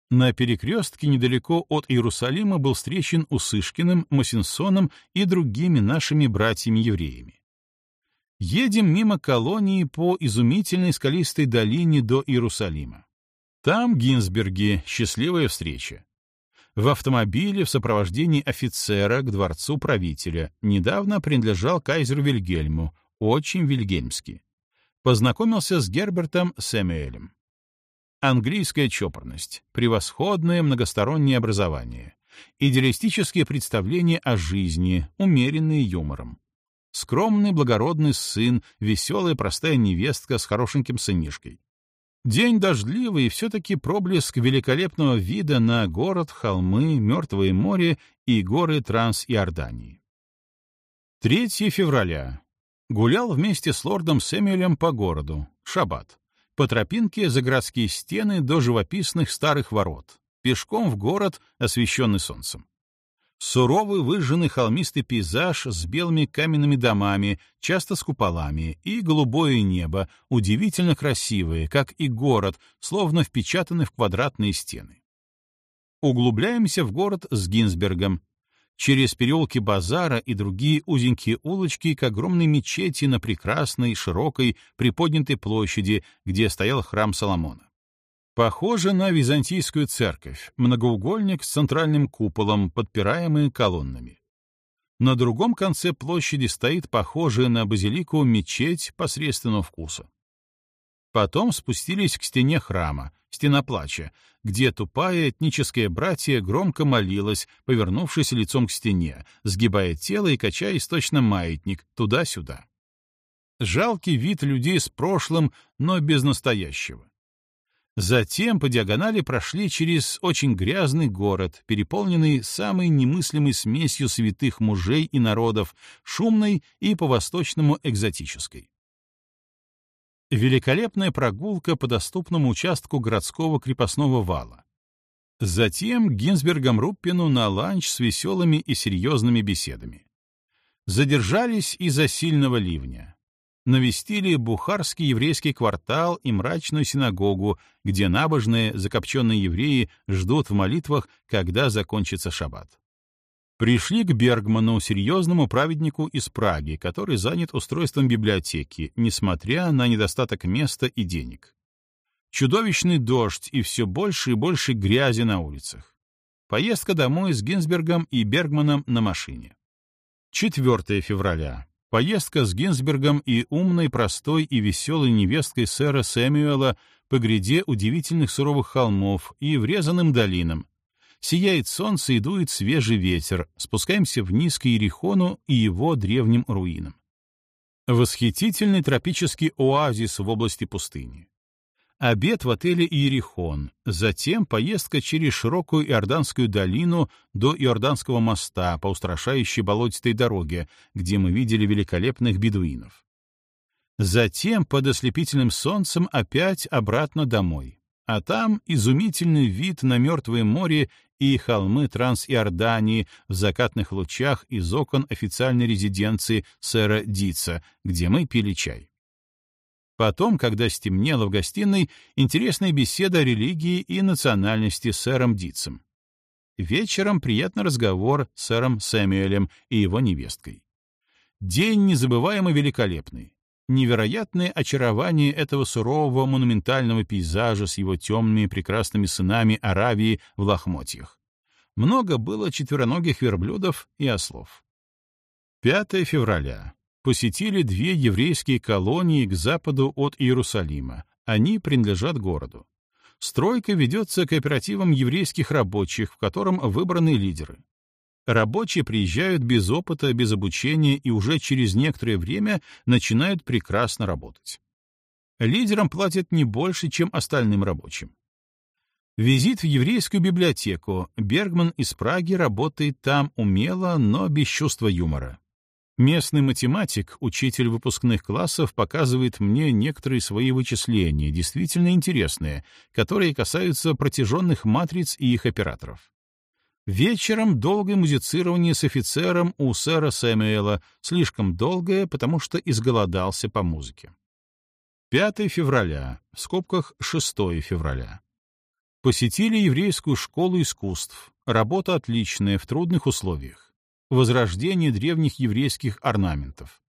На перекрестке недалеко от Иерусалима был встречен Усышкиным, Масинсоном и другими нашими братьями-евреями. Едем мимо колонии по изумительной скалистой долине до Иерусалима. Там Гинзберги, счастливая встреча. В автомобиле в сопровождении офицера к дворцу правителя недавно принадлежал кайзеру Вильгельму, очень вильгельмский. Познакомился с Гербертом Сэмюэлем. Английская чопорность, превосходное многостороннее образование, идеалистические представления о жизни, умеренные юмором. Скромный, благородный сын, веселая, простая невестка с хорошеньким сынишкой. День дождливый, и все-таки проблеск великолепного вида на город, холмы, мертвое море и горы Транс-Иордании. 3 февраля. Гулял вместе с лордом Сэмюэлем по городу, шаббат, по тропинке за городские стены до живописных старых ворот, пешком в город, освещенный солнцем. Суровый выжженный холмистый пейзаж с белыми каменными домами, часто с куполами, и голубое небо, удивительно красивое, как и город, словно впечатанный в квадратные стены. Углубляемся в город с Гинзбергом. Через переулки базара и другие узенькие улочки к огромной мечети на прекрасной, широкой, приподнятой площади, где стоял храм Соломона. Похоже на византийскую церковь, многоугольник с центральным куполом, подпираемый колоннами. На другом конце площади стоит похожая на базилику мечеть посредственного вкуса. Потом спустились к стене храма, стена плача, где тупая этническая братья громко молилась, повернувшись лицом к стене, сгибая тело и качаясь точно маятник туда-сюда. Жалкий вид людей с прошлым, но без настоящего. Затем по диагонали прошли через очень грязный город, переполненный самой немыслимой смесью святых мужей и народов, шумной и по-восточному экзотической. Великолепная прогулка по доступному участку городского крепостного вала. Затем Гинзбергом Руппину на ланч с веселыми и серьезными беседами. Задержались из-за сильного ливня. Навестили Бухарский еврейский квартал и мрачную синагогу, где набожные, закопченные евреи ждут в молитвах, когда закончится шаббат. Пришли к Бергману, серьезному праведнику из Праги, который занят устройством библиотеки, несмотря на недостаток места и денег. Чудовищный дождь и все больше и больше грязи на улицах. Поездка домой с Гинзбергом и Бергманом на машине. 4 февраля. Поездка с Гинзбергом и умной, простой и веселой невесткой сэра Сэмюэла по гряде удивительных суровых холмов и врезанным долинам, Сияет солнце и дует свежий ветер, спускаемся вниз к Иерихону и его древним руинам. Восхитительный тропический оазис в области пустыни. Обед в отеле Иерихон, затем поездка через широкую Иорданскую долину до Иорданского моста по устрашающей болотистой дороге, где мы видели великолепных бедуинов. Затем под ослепительным солнцем опять обратно домой. А там изумительный вид на Мертвое море и холмы Трансиордании в закатных лучах из окон официальной резиденции сэра Дица, где мы пили чай. Потом, когда стемнело в гостиной, интересная беседа о религии и национальности с сэром Дитцем. Вечером приятный разговор с сэром Сэмюэлем и его невесткой. День незабываемо великолепный невероятное очарование этого сурового монументального пейзажа с его темными прекрасными сынами Аравии в лохмотьях. Много было четвероногих верблюдов и ослов. 5 февраля. Посетили две еврейские колонии к западу от Иерусалима. Они принадлежат городу. Стройка ведется кооперативом еврейских рабочих, в котором выбраны лидеры. Рабочие приезжают без опыта, без обучения и уже через некоторое время начинают прекрасно работать. Лидерам платят не больше, чем остальным рабочим. Визит в еврейскую библиотеку. Бергман из Праги работает там умело, но без чувства юмора. Местный математик, учитель выпускных классов, показывает мне некоторые свои вычисления, действительно интересные, которые касаются протяженных матриц и их операторов. Вечером долгое музицирование с офицером у сэра Сэмюэла, слишком долгое, потому что изголодался по музыке. 5 февраля, в скобках 6 февраля. Посетили еврейскую школу искусств. Работа отличная, в трудных условиях. Возрождение древних еврейских орнаментов.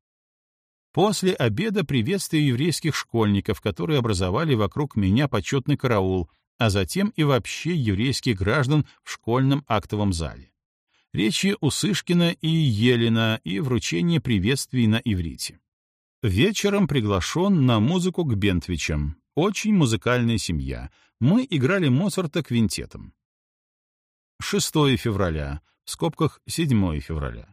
После обеда приветствие еврейских школьников, которые образовали вокруг меня почетный караул, а затем и вообще еврейских граждан в школьном актовом зале. Речи у Сышкина и Елена и вручение приветствий на иврите. Вечером приглашен на музыку к Бентвичам. Очень музыкальная семья. Мы играли Моцарта квинтетом. 6 февраля, в скобках 7 февраля.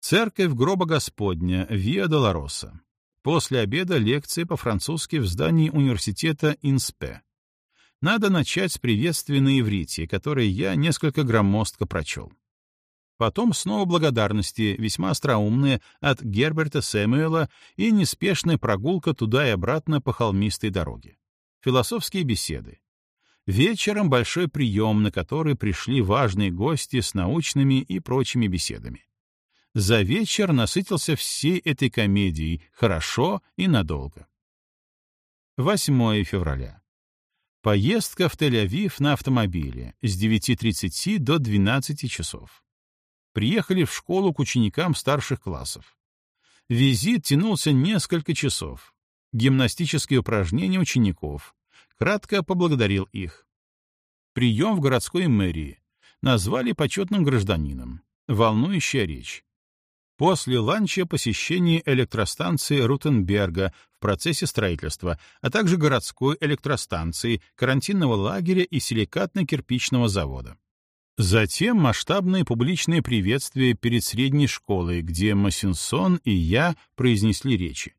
Церковь гроба Господня, Виа Долороса. После обеда лекция по-французски в здании университета Инспе. Надо начать с приветствия на иврите, которое я несколько громоздко прочел. Потом снова благодарности, весьма остроумные, от Герберта Сэмюэла и неспешная прогулка туда и обратно по холмистой дороге. Философские беседы. Вечером большой прием, на который пришли важные гости с научными и прочими беседами. За вечер насытился всей этой комедией, хорошо и надолго. 8 февраля. Поездка в Тель-Авив на автомобиле с 9.30 до 12 часов. Приехали в школу к ученикам старших классов. Визит тянулся несколько часов. Гимнастические упражнения учеников. Кратко поблагодарил их. Прием в городской мэрии. Назвали почетным гражданином. Волнующая речь. После ланча посещение электростанции Рутенберга в процессе строительства, а также городской электростанции, карантинного лагеря и силикатно-кирпичного завода. Затем масштабное публичное приветствие перед средней школой, где Массинсон и я произнесли речи.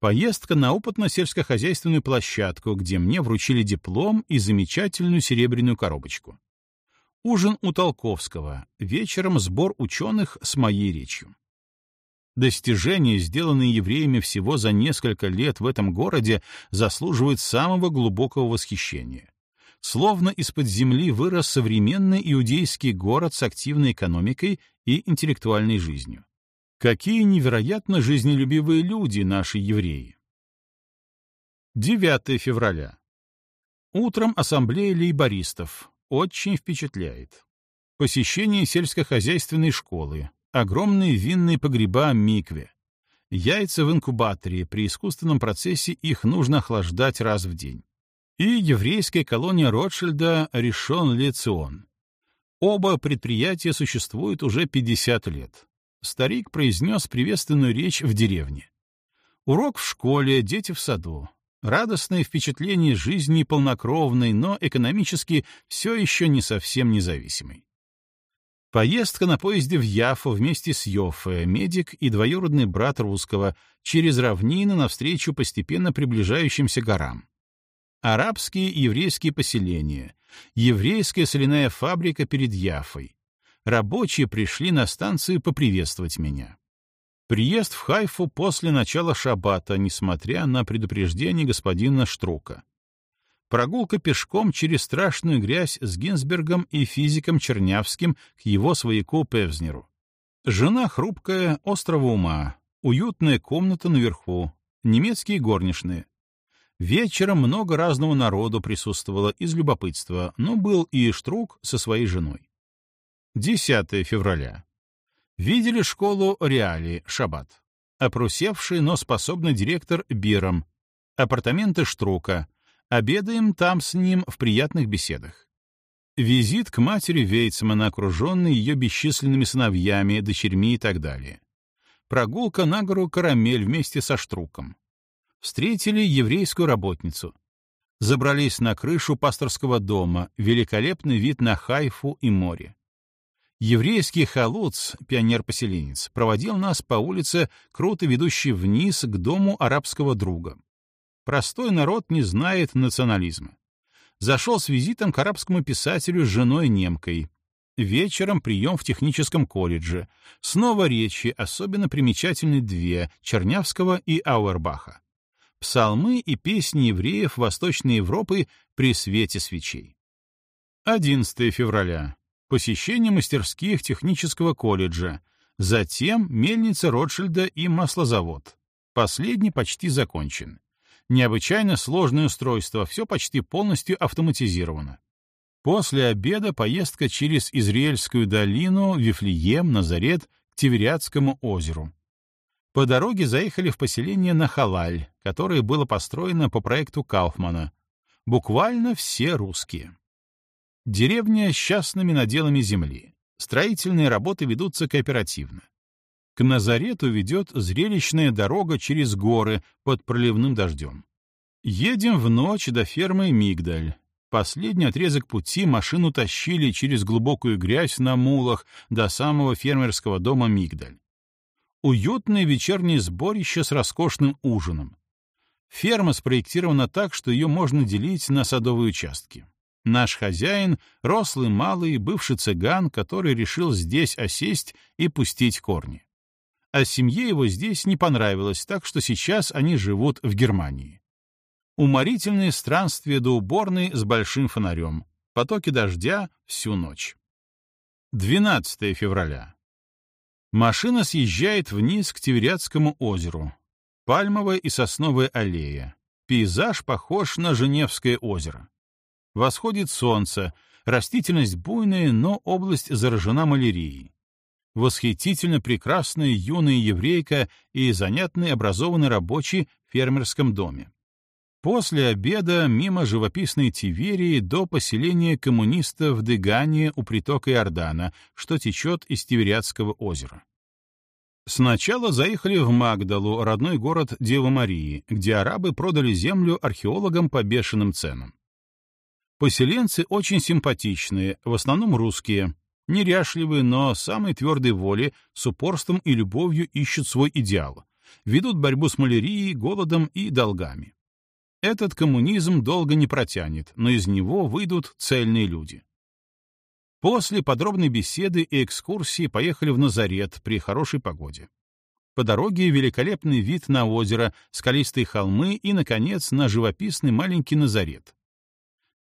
Поездка на опытно-сельскохозяйственную площадку, где мне вручили диплом и замечательную серебряную коробочку. Ужин у Толковского, вечером сбор ученых с моей речью. Достижения, сделанные евреями всего за несколько лет в этом городе, заслуживают самого глубокого восхищения. Словно из-под земли вырос современный иудейский город с активной экономикой и интеллектуальной жизнью. Какие невероятно жизнелюбивые люди наши евреи! 9 февраля. Утром ассамблея лейбористов. Очень впечатляет. Посещение сельскохозяйственной школы, огромные винные погреба Микве, яйца в инкубаторе, при искусственном процессе их нужно охлаждать раз в день. И еврейская колония Ротшильда решен Лецион. Оба предприятия существуют уже 50 лет. Старик произнес приветственную речь в деревне. Урок в школе, дети в саду. Радостное впечатление жизни полнокровной, но экономически все еще не совсем независимой. Поездка на поезде в Яфу вместе с Йоффе, медик и двоюродный брат русского, через равнины навстречу постепенно приближающимся горам. Арабские и еврейские поселения, еврейская соляная фабрика перед Яфой. Рабочие пришли на станцию поприветствовать меня. Приезд в Хайфу после начала шаббата, несмотря на предупреждение господина Штрука. Прогулка пешком через страшную грязь с Гинзбергом и физиком Чернявским к его свояку Певзнеру. Жена хрупкая, острого ума, уютная комната наверху, немецкие горничные. Вечером много разного народу присутствовало из любопытства, но был и Штрук со своей женой. 10 февраля. Видели школу Реали, Шаббат. Опросевший, но способный директор Биром. Апартаменты Штрука — Обедаем там с ним в приятных беседах. Визит к матери Вейцмана, окруженный ее бесчисленными сыновьями, дочерьми и так далее. Прогулка на гору Карамель вместе со Штруком. Встретили еврейскую работницу. Забрались на крышу пасторского дома, великолепный вид на Хайфу и море. Еврейский халуц, пионер-поселенец, проводил нас по улице, круто ведущей вниз к дому арабского друга. Простой народ не знает национализма. Зашел с визитом к арабскому писателю с женой-немкой. Вечером прием в техническом колледже. Снова речи, особенно примечательны две — Чернявского и Ауэрбаха. Псалмы и песни евреев Восточной Европы при свете свечей. 11 февраля. Посещение мастерских технического колледжа. Затем мельница Ротшильда и маслозавод. Последний почти закончен. Необычайно сложное устройство, все почти полностью автоматизировано. После обеда поездка через Израильскую долину, Вифлеем, Назарет, к Тивериадскому озеру. По дороге заехали в поселение Нахалаль, которое было построено по проекту Кауфмана. Буквально все русские. Деревня с частными наделами земли. Строительные работы ведутся кооперативно. К Назарету ведет зрелищная дорога через горы под проливным дождем. Едем в ночь до фермы Мигдаль. Последний отрезок пути машину тащили через глубокую грязь на мулах до самого фермерского дома Мигдаль. Уютное вечернее сборище с роскошным ужином. Ферма спроектирована так, что ее можно делить на садовые участки. Наш хозяин — рослый, малый, бывший цыган, который решил здесь осесть и пустить корни а семье его здесь не понравилось, так что сейчас они живут в Германии. Уморительные странствия до уборной с большим фонарем, потоки дождя всю ночь. 12 февраля. Машина съезжает вниз к Тивериадскому озеру. Пальмовая и сосновая аллея. Пейзаж похож на Женевское озеро. Восходит солнце, растительность буйная, но область заражена малярией восхитительно прекрасная юная еврейка и занятный образованный рабочий в фермерском доме. После обеда мимо живописной Тиверии до поселения коммунистов в Дегане у притока Иордана, что течет из Тивериадского озера. Сначала заехали в Магдалу, родной город Девы Марии, где арабы продали землю археологам по бешеным ценам. Поселенцы очень симпатичные, в основном русские, Неряшливые, но самой твердой воли, с упорством и любовью ищут свой идеал, ведут борьбу с малярией, голодом и долгами. Этот коммунизм долго не протянет, но из него выйдут цельные люди. После подробной беседы и экскурсии поехали в Назарет при хорошей погоде. По дороге великолепный вид на озеро, скалистые холмы и, наконец, на живописный маленький Назарет.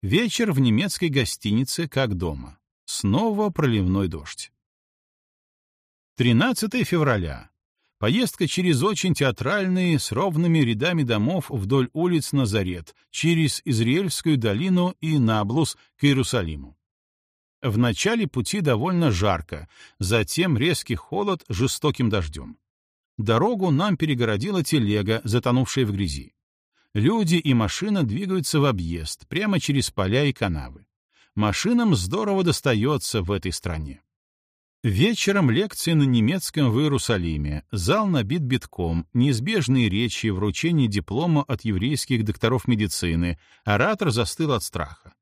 Вечер в немецкой гостинице, как дома. Снова проливной дождь. 13 февраля. Поездка через очень театральные, с ровными рядами домов вдоль улиц Назарет, через Израильскую долину и Наблус к Иерусалиму. В начале пути довольно жарко, затем резкий холод жестоким дождем. Дорогу нам перегородила телега, затонувшая в грязи. Люди и машина двигаются в объезд, прямо через поля и канавы. Машинам здорово достается в этой стране. Вечером лекции на немецком в Иерусалиме. Зал набит битком, неизбежные речи, вручение диплома от еврейских докторов медицины. Оратор застыл от страха.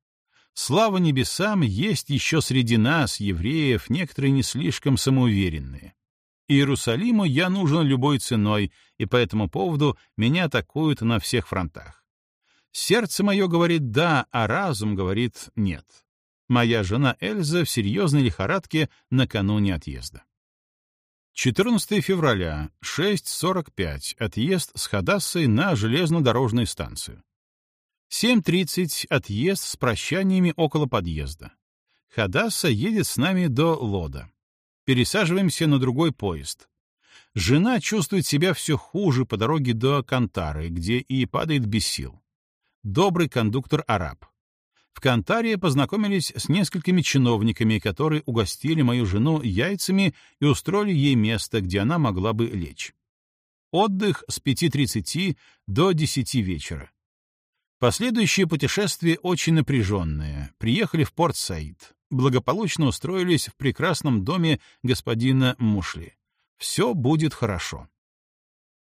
Слава небесам, есть еще среди нас, евреев, некоторые не слишком самоуверенные. Иерусалиму я нужен любой ценой, и по этому поводу меня атакуют на всех фронтах. Сердце мое говорит «да», а разум говорит «нет». Моя жена Эльза в серьезной лихорадке накануне отъезда. 14 февраля, 6.45, отъезд с Хадассой на железнодорожную станцию. 7.30, отъезд с прощаниями около подъезда. Хадасса едет с нами до Лода. Пересаживаемся на другой поезд. Жена чувствует себя все хуже по дороге до Кантары, где и падает без сил. Добрый кондуктор-араб. В Кантаре познакомились с несколькими чиновниками, которые угостили мою жену яйцами и устроили ей место, где она могла бы лечь. Отдых с 5.30 до 10 вечера. Последующее путешествие очень напряженное. Приехали в Порт-Саид благополучно устроились в прекрасном доме господина Мушли. Все будет хорошо.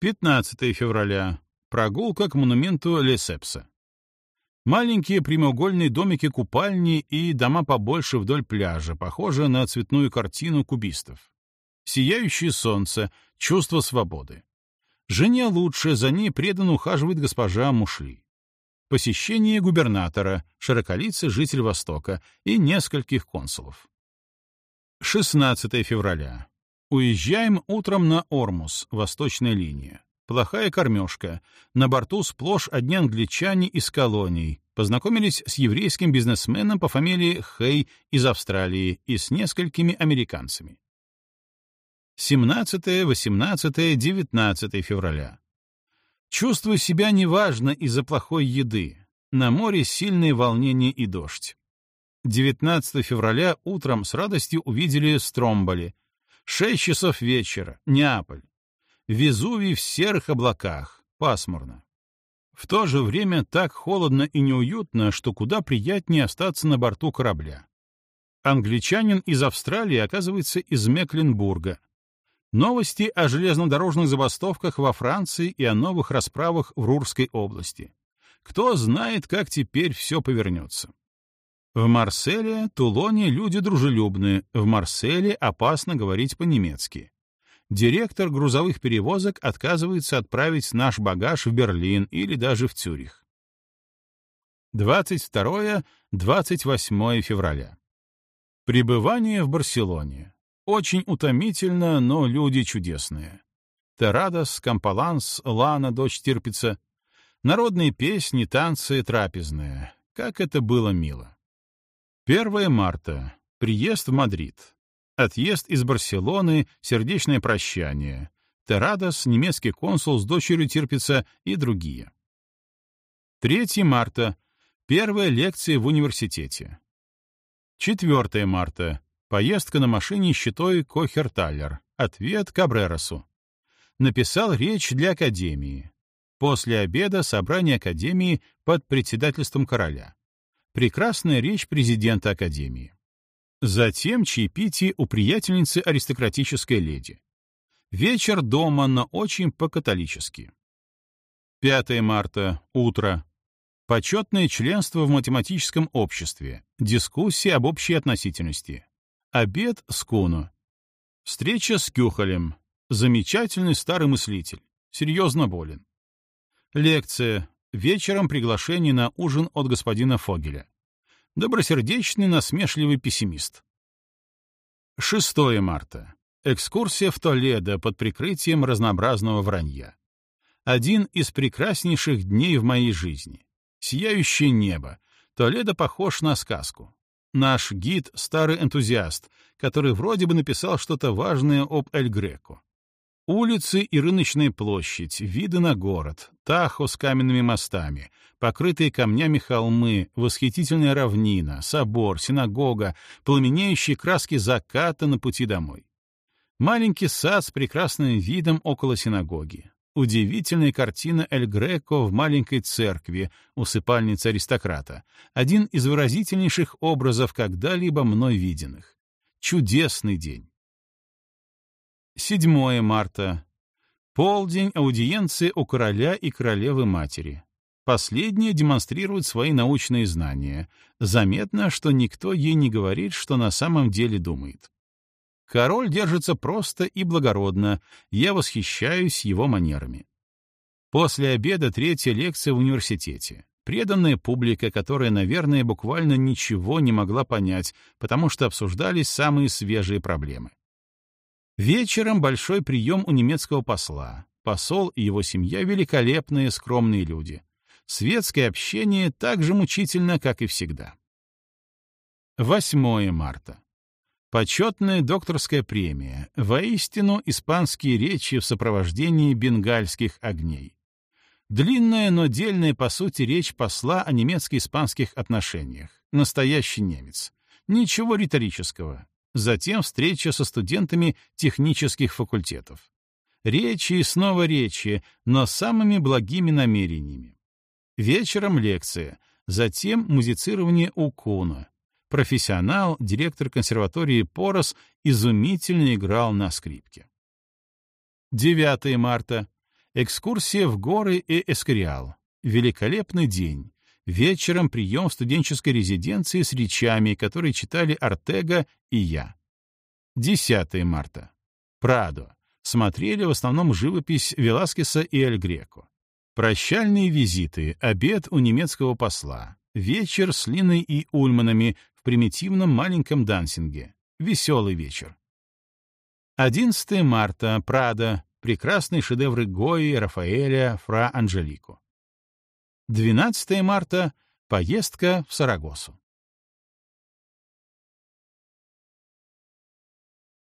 15 февраля. Прогулка к монументу Лесепса. Маленькие прямоугольные домики-купальни и дома побольше вдоль пляжа, похожие на цветную картину кубистов. Сияющее солнце, чувство свободы. Жене лучше, за ней преданно ухаживает госпожа Мушли посещение губернатора, широколицый житель Востока и нескольких консулов. 16 февраля. Уезжаем утром на Ормус, восточная линия. Плохая кормежка. На борту сплошь одни англичане из колоний. Познакомились с еврейским бизнесменом по фамилии Хей из Австралии и с несколькими американцами. 17, 18, 19 февраля. Чувствую себя неважно из-за плохой еды. На море сильные волнения и дождь. 19 февраля утром с радостью увидели Стромболи. Шесть часов вечера. Неаполь. Везувий в серых облаках. Пасмурно. В то же время так холодно и неуютно, что куда приятнее остаться на борту корабля. Англичанин из Австралии оказывается из Мекленбурга, Новости о железнодорожных забастовках во Франции и о новых расправах в Рурской области. Кто знает, как теперь все повернется. В Марселе, Тулоне люди дружелюбные, в Марселе опасно говорить по-немецки. Директор грузовых перевозок отказывается отправить наш багаж в Берлин или даже в Цюрих. 22-28 февраля. Пребывание в Барселоне. Очень утомительно, но люди чудесные. Терадос, Кампаланс, Лана, дочь Тирпица. Народные песни, танцы, трапезные. Как это было мило. 1 марта. Приезд в Мадрид. Отъезд из Барселоны, сердечное прощание. Терадос, немецкий консул с дочерью Тирпица и другие. 3 марта. Первая лекция в университете. 4 марта. Поездка на машине щитой Кохерталлер. Ответ Кабреросу. Написал речь для Академии. После обеда собрание Академии под председательством короля. Прекрасная речь президента Академии. Затем чаепитие у приятельницы аристократической леди. Вечер дома, но очень по-католически. 5 марта. Утро. Почетное членство в математическом обществе. Дискуссия об общей относительности. Обед с Куну. Встреча с Кюхалем. Замечательный старый мыслитель. Серьезно болен. Лекция. Вечером приглашение на ужин от господина Фогеля. Добросердечный, насмешливый пессимист. 6 марта. Экскурсия в Толедо под прикрытием разнообразного вранья. Один из прекраснейших дней в моей жизни. Сияющее небо. Толедо похож на сказку. Наш гид — старый энтузиаст, который вроде бы написал что-то важное об Эль-Греко. Улицы и рыночная площадь, виды на город, Тахо с каменными мостами, покрытые камнями холмы, восхитительная равнина, собор, синагога, пламенеющие краски заката на пути домой. Маленький сад с прекрасным видом около синагоги. Удивительная картина Эль Греко в маленькой церкви, усыпальницы аристократа. Один из выразительнейших образов, когда-либо мной виденных. Чудесный день. 7 марта. Полдень аудиенции у короля и королевы-матери. Последняя демонстрирует свои научные знания. Заметно, что никто ей не говорит, что на самом деле думает. Король держится просто и благородно, я восхищаюсь его манерами. После обеда третья лекция в университете. Преданная публика, которая, наверное, буквально ничего не могла понять, потому что обсуждались самые свежие проблемы. Вечером большой прием у немецкого посла. Посол и его семья — великолепные, скромные люди. Светское общение так же мучительно, как и всегда. 8 марта. Почетная докторская премия. Воистину испанские речи в сопровождении бенгальских огней. Длинная, но дельная, по сути, речь посла о немецко-испанских отношениях. Настоящий немец. Ничего риторического затем встреча со студентами технических факультетов. Речи и снова речи, но самыми благими намерениями. Вечером лекция, затем музицирование у Куна. Профессионал, директор консерватории Порос, изумительно играл на скрипке. 9 марта. Экскурсия в горы и Эскориал. Великолепный день. Вечером прием в студенческой резиденции с речами, которые читали Артега и я. 10 марта. Прадо. Смотрели в основном живопись Веласкеса и Эль Греко. Прощальные визиты, обед у немецкого посла, вечер с Линой и Ульманами примитивном маленьком дансинге. Веселый вечер. 11 марта. Прадо. Прекрасные шедевры Гои, Рафаэля, Фра Анжелико. 12 марта — поездка в Сарагосу.